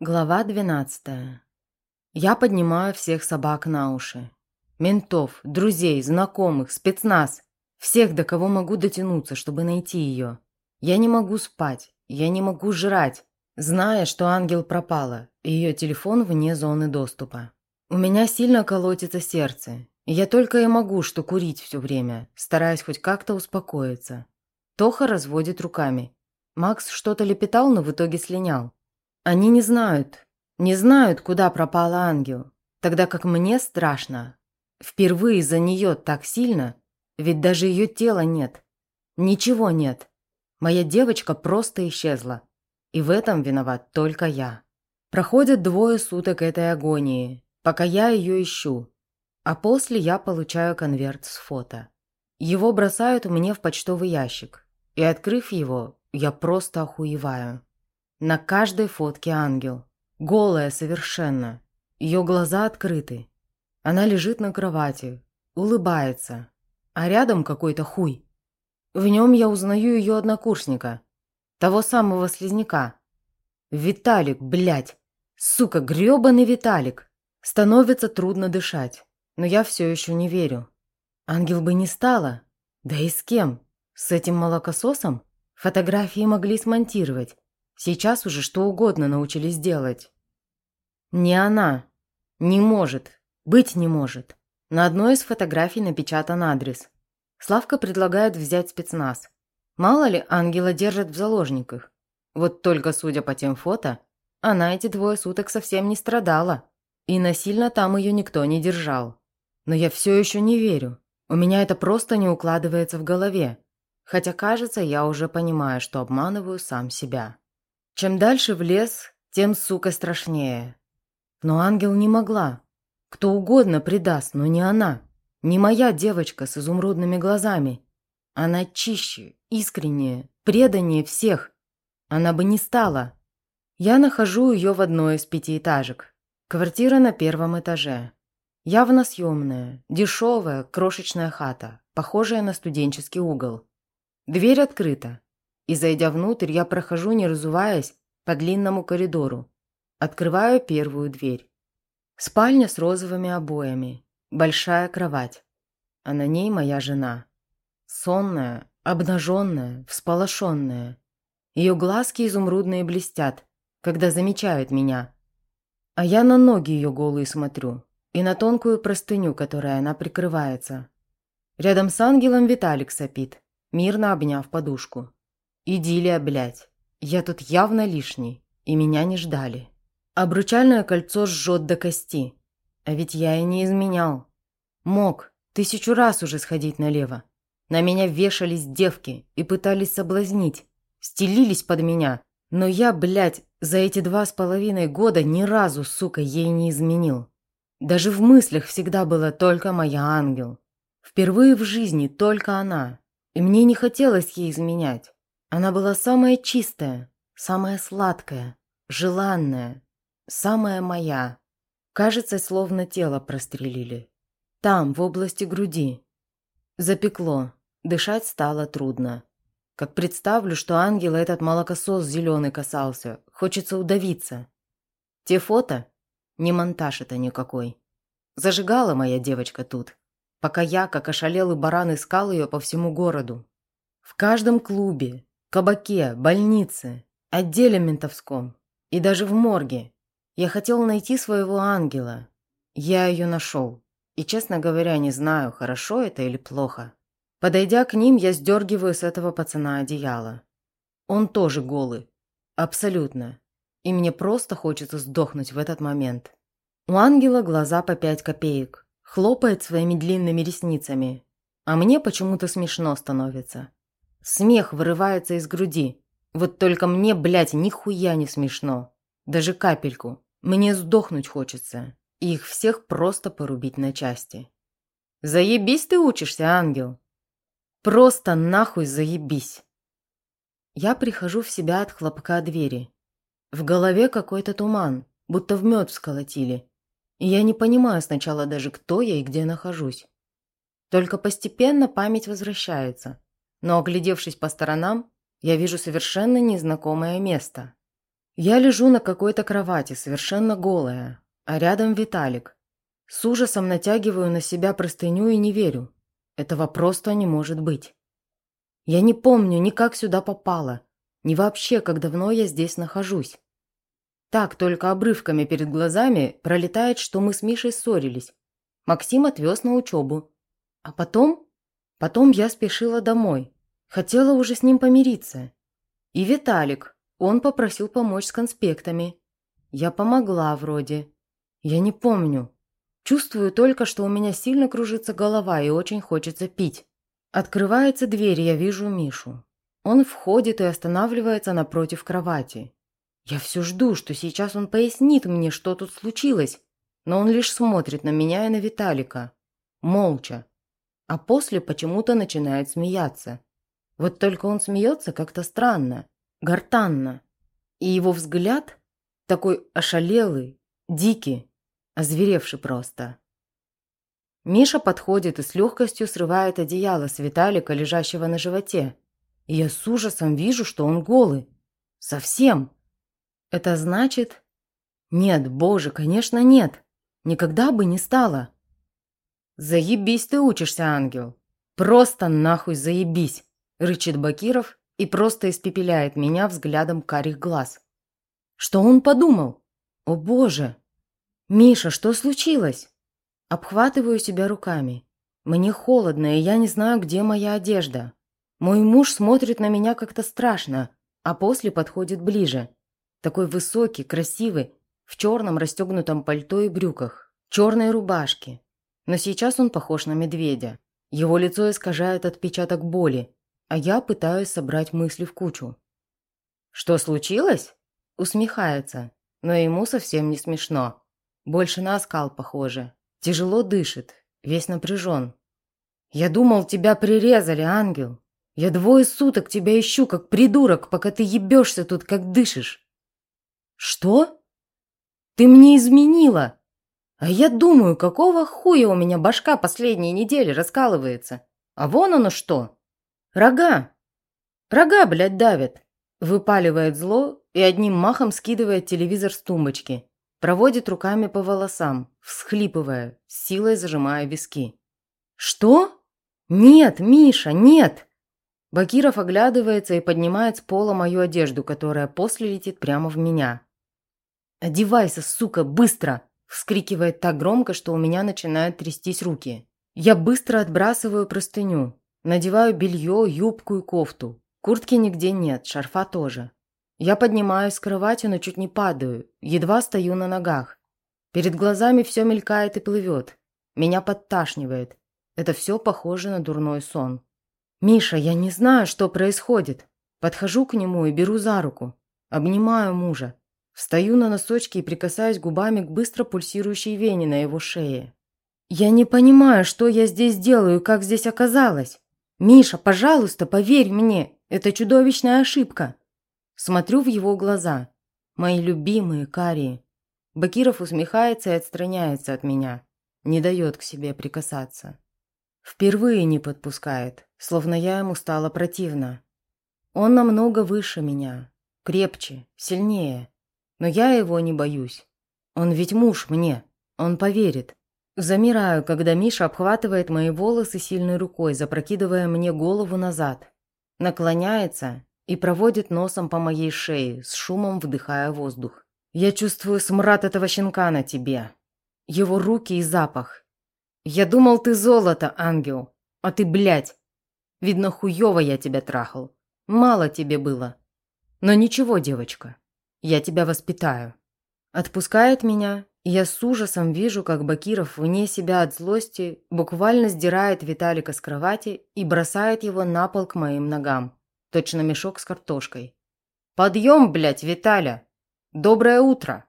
Глава 12. Я поднимаю всех собак на уши. Ментов, друзей, знакомых, спецназ. Всех, до кого могу дотянуться, чтобы найти ее. Я не могу спать, я не могу жрать, зная, что ангел пропала, и ее телефон вне зоны доступа. У меня сильно колотится сердце, я только и могу что курить все время, стараясь хоть как-то успокоиться. Тоха разводит руками. Макс что-то лепетал, но в итоге слинял. Они не знают, не знают, куда пропал ангел, тогда как мне страшно. Впервые за нее так сильно, ведь даже ее тела нет. Ничего нет. Моя девочка просто исчезла. И в этом виноват только я. Проходят двое суток этой агонии, пока я ее ищу. А после я получаю конверт с фото. Его бросают мне в почтовый ящик. И открыв его, я просто охуеваю. На каждой фотке ангел. Голая совершенно. Ее глаза открыты. Она лежит на кровати, улыбается. А рядом какой-то хуй. В нем я узнаю ее однокурсника. Того самого слизняка. Виталик, блядь. Сука, грёбаный Виталик. Становится трудно дышать. Но я все еще не верю. Ангел бы не стала. Да и с кем? С этим молокососом? Фотографии могли смонтировать. Сейчас уже что угодно научились делать. Не она. Не может. Быть не может. На одной из фотографий напечатан адрес. Славка предлагает взять спецназ. Мало ли, ангела держат в заложниках. Вот только, судя по тем фото, она эти двое суток совсем не страдала. И насильно там ее никто не держал. Но я все еще не верю. У меня это просто не укладывается в голове. Хотя, кажется, я уже понимаю, что обманываю сам себя. Чем дальше в лес, тем, сука, страшнее. Но ангел не могла. Кто угодно предаст, но не она. Не моя девочка с изумрудными глазами. Она чище, искреннее, преданнее всех. Она бы не стала. Я нахожу ее в одной из пятиэтажек. Квартира на первом этаже. Явно съемная, дешевая, крошечная хата, похожая на студенческий угол. Дверь открыта. И, зайдя внутрь, я прохожу, не разуваясь, по длинному коридору. Открываю первую дверь. Спальня с розовыми обоями. Большая кровать. А на ней моя жена. Сонная, обнаженная, всполошенная. Ее глазки изумрудные блестят, когда замечают меня. А я на ноги ее голые смотрю и на тонкую простыню, которой она прикрывается. Рядом с ангелом Виталик сопит, мирно обняв подушку. Идиллия, блядь. Я тут явно лишний, и меня не ждали. Обручальное кольцо жжет до кости. А ведь я и не изменял. Мог тысячу раз уже сходить налево. На меня вешались девки и пытались соблазнить. Стелились под меня. Но я, блядь, за эти два с половиной года ни разу, сука, ей не изменил. Даже в мыслях всегда была только моя ангел. Впервые в жизни только она. И мне не хотелось ей изменять. Она была самая чистая, самая сладкая, желанная, самая моя. Кажется, словно тело прострелили. Там, в области груди. Запекло, дышать стало трудно. Как представлю, что ангел этот молокосос зеленый касался, хочется удавиться. Те фото? Не монтаж это никакой. Зажигала моя девочка тут, пока я, как ошалелый баран, искал ее по всему городу. В каждом клубе, кабаке, больнице, отделе ментовском и даже в морге. Я хотел найти своего ангела. Я ее нашел. И, честно говоря, не знаю, хорошо это или плохо. Подойдя к ним, я сдергиваю с этого пацана одеяло. Он тоже голый. Абсолютно. И мне просто хочется сдохнуть в этот момент. У ангела глаза по пять копеек. Хлопает своими длинными ресницами. А мне почему-то смешно становится. Смех вырывается из груди. Вот только мне, блядь, нихуя не смешно. Даже капельку. Мне сдохнуть хочется. И их всех просто порубить на части. Заебись ты учишься, ангел. Просто нахуй заебись. Я прихожу в себя от хлопка двери. В голове какой-то туман, будто в мед всколотили. И я не понимаю сначала даже, кто я и где нахожусь. Только постепенно память возвращается но, оглядевшись по сторонам, я вижу совершенно незнакомое место. Я лежу на какой-то кровати, совершенно голая, а рядом Виталик. С ужасом натягиваю на себя простыню и не верю. Этого просто не может быть. Я не помню ни как сюда попала, ни вообще, как давно я здесь нахожусь. Так, только обрывками перед глазами пролетает, что мы с Мишей ссорились. Максим отвез на учебу. А потом? Потом я спешила домой. Хотела уже с ним помириться. И Виталик, он попросил помочь с конспектами. Я помогла вроде. Я не помню. Чувствую только, что у меня сильно кружится голова и очень хочется пить. Открывается дверь, я вижу Мишу. Он входит и останавливается напротив кровати. Я все жду, что сейчас он пояснит мне, что тут случилось, но он лишь смотрит на меня и на Виталика. Молча. А после почему-то начинает смеяться. Вот только он смеется как-то странно, гортанно. И его взгляд такой ошалелый, дикий, озверевший просто. Миша подходит и с легкостью срывает одеяло с Виталика, лежащего на животе. И я с ужасом вижу, что он голый. Совсем. Это значит... Нет, боже, конечно, нет. Никогда бы не стало. Заебись ты учишься, ангел. Просто нахуй заебись, рычит Бакиров и просто испепеляет меня взглядом карих глаз. Что он подумал? О боже! Миша, что случилось? Обхватываю себя руками. Мне холодно, и я не знаю, где моя одежда. Мой муж смотрит на меня как-то страшно, а после подходит ближе. Такой высокий, красивый, в черном расстегнутом пальто и брюках, черной рубашке. Но сейчас он похож на медведя. Его лицо искажает отпечаток боли, а я пытаюсь собрать мысли в кучу. «Что случилось?» Усмехается, но ему совсем не смешно. Больше на оскал похоже. Тяжело дышит, весь напряжен. «Я думал, тебя прирезали, ангел. Я двое суток тебя ищу, как придурок, пока ты ебешься тут, как дышишь. «Что? Ты мне изменила? А я думаю, какого хуя у меня башка последние недели раскалывается? А вон оно что! Рога! Рога, блядь, давят!» Выпаливает зло и одним махом скидывает телевизор с тумбочки. Проводит руками по волосам, всхлипывая, силой зажимая виски. «Что? Нет, Миша, нет!» Бакиров оглядывается и поднимает с пола мою одежду, которая после летит прямо в меня. «Одевайся, сука, быстро!» – вскрикивает так громко, что у меня начинают трястись руки. Я быстро отбрасываю простыню, надеваю белье, юбку и кофту. Куртки нигде нет, шарфа тоже. Я поднимаюсь с кровати, но чуть не падаю, едва стою на ногах. Перед глазами все мелькает и плывет. Меня подташнивает. Это все похоже на дурной сон. «Миша, я не знаю, что происходит». Подхожу к нему и беру за руку. Обнимаю мужа. Встаю на носочки и прикасаюсь губами к быстро пульсирующей вене на его шее. «Я не понимаю, что я здесь делаю и как здесь оказалось. Миша, пожалуйста, поверь мне, это чудовищная ошибка». Смотрю в его глаза. Мои любимые, карие. Бакиров усмехается и отстраняется от меня. Не дает к себе прикасаться. Впервые не подпускает, словно я ему стала противна. Он намного выше меня, крепче, сильнее. Но я его не боюсь. Он ведь муж мне, он поверит. Замираю, когда Миша обхватывает мои волосы сильной рукой, запрокидывая мне голову назад. Наклоняется и проводит носом по моей шее, с шумом вдыхая воздух. Я чувствую смрад этого щенка на тебе. Его руки и запах. «Я думал, ты золото, ангел, а ты, блядь. Видно, хуёво я тебя трахал. Мало тебе было. Но ничего, девочка, я тебя воспитаю». Отпускает меня, и я с ужасом вижу, как Бакиров вне себя от злости буквально сдирает Виталика с кровати и бросает его на пол к моим ногам. Точно мешок с картошкой. «Подъем, блядь, Виталя! Доброе утро!»